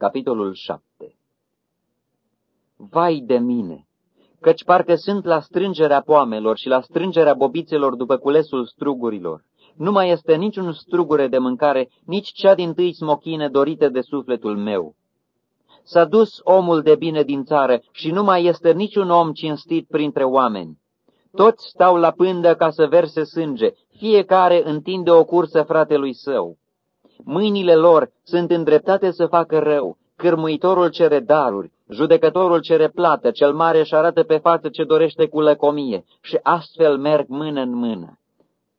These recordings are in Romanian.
Capitolul 7 Vai de mine! Căci parcă sunt la strângerea poamelor și la strângerea bobițelor după culesul strugurilor. Nu mai este niciun strugure de mâncare, nici cea din tâi smochine dorite de sufletul meu. S-a dus omul de bine din țară și nu mai este niciun om cinstit printre oameni. Toți stau la pândă ca să verse sânge, fiecare întinde o cursă fratelui său. Mâinile lor sunt îndreptate să facă rău, cârmuitorul cere daruri, judecătorul cere plată, cel mare își arată pe față ce dorește cu lăcomie și astfel merg mână în mână.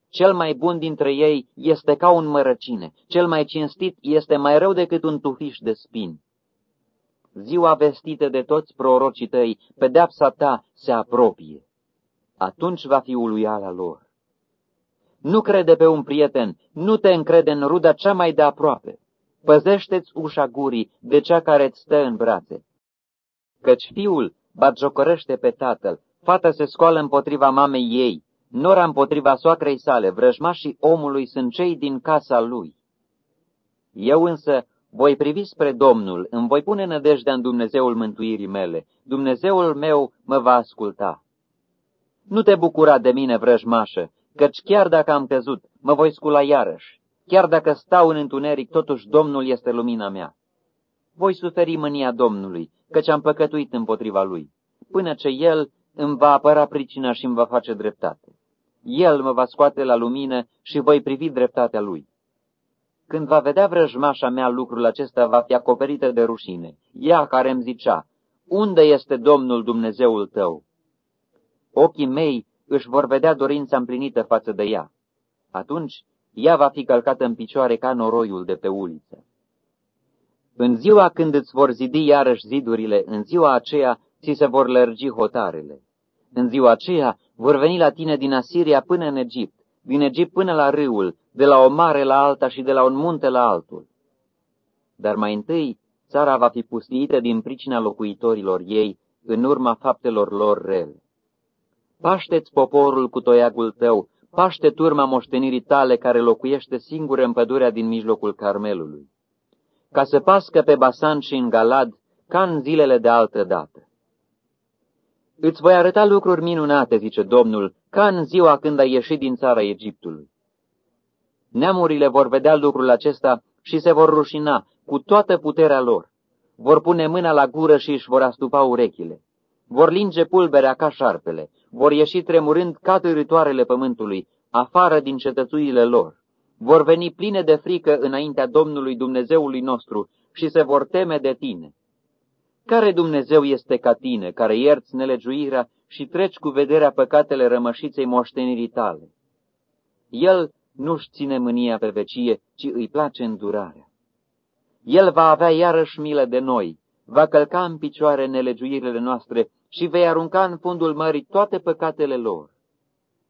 Cel mai bun dintre ei este ca un mărăcine, cel mai cinstit este mai rău decât un tufiș de spini. Ziua vestită de toți prorocii tăi, pedeapsa ta se apropie. Atunci va fi uluiala lor. Nu crede pe un prieten, nu te încrede în ruda cea mai de aproape. Păzește-ți ușa gurii de cea care îți stă în brațe. Căci fiul batjocorește pe tatăl, fata se scoală împotriva mamei ei, nora împotriva soacrei sale, vrăjmașii omului sunt cei din casa lui. Eu însă voi privi spre Domnul, îmi voi pune nădejdea în Dumnezeul mântuirii mele. Dumnezeul meu mă va asculta. Nu te bucura de mine, vrăjmașă, căci chiar dacă am căzut, mă voi scula iarăși. Chiar dacă stau în întuneric, totuși Domnul este lumina mea. Voi suferi mânia Domnului, căci am păcătuit împotriva Lui, până ce El îmi va apăra pricina și îmi va face dreptate. El mă va scoate la lumină și voi privi dreptatea Lui. Când va vedea vrăjmașa mea lucrul acesta, va fi acoperită de rușine. Ea care îmi zicea, unde este Domnul Dumnezeul tău? Ochii mei își vor vedea dorința împlinită față de ea. Atunci ea va fi călcată în picioare ca noroiul de pe uliță. În ziua când îți vor zidi iarăși zidurile, în ziua aceea ți se vor lărgi hotarele. În ziua aceea vor veni la tine din Asiria până în Egipt, din Egipt până la râul, de la o mare la alta și de la un munte la altul. Dar mai întâi, țara va fi pustiită din pricina locuitorilor ei, în urma faptelor lor rele. Paște-ți poporul cu toiagul tău, paște turma moștenirii tale care locuiește singură în pădurea din mijlocul Carmelului, ca să pască pe Basan și în Galad, ca în zilele de altă dată. Îți voi arăta lucruri minunate, zice Domnul, ca în ziua când ai ieșit din țara Egiptului. Neamurile vor vedea lucrul acesta și se vor rușina cu toată puterea lor. Vor pune mâna la gură și își vor astupa urechile. Vor linge pulberea ca șarpele, vor ieși tremurând ca târătoarele pământului, afară din cetățuile lor. Vor veni pline de frică înaintea Domnului Dumnezeului nostru și se vor teme de tine. Care Dumnezeu este ca tine, care ierți nelegiuirea și treci cu vederea păcatele rămășiței moștenirii tale? El nu-și ține mânia pe vecie, ci îi place îndurarea. El va avea iarăși milă de noi, va călca în picioare nelegiuirile noastre și vei arunca în fundul mării toate păcatele lor.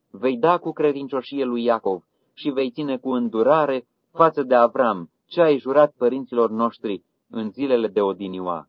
Vei da cu credincioșie lui Iacov și vei ține cu îndurare față de Avram ce ai jurat părinților noștri în zilele de odinioară.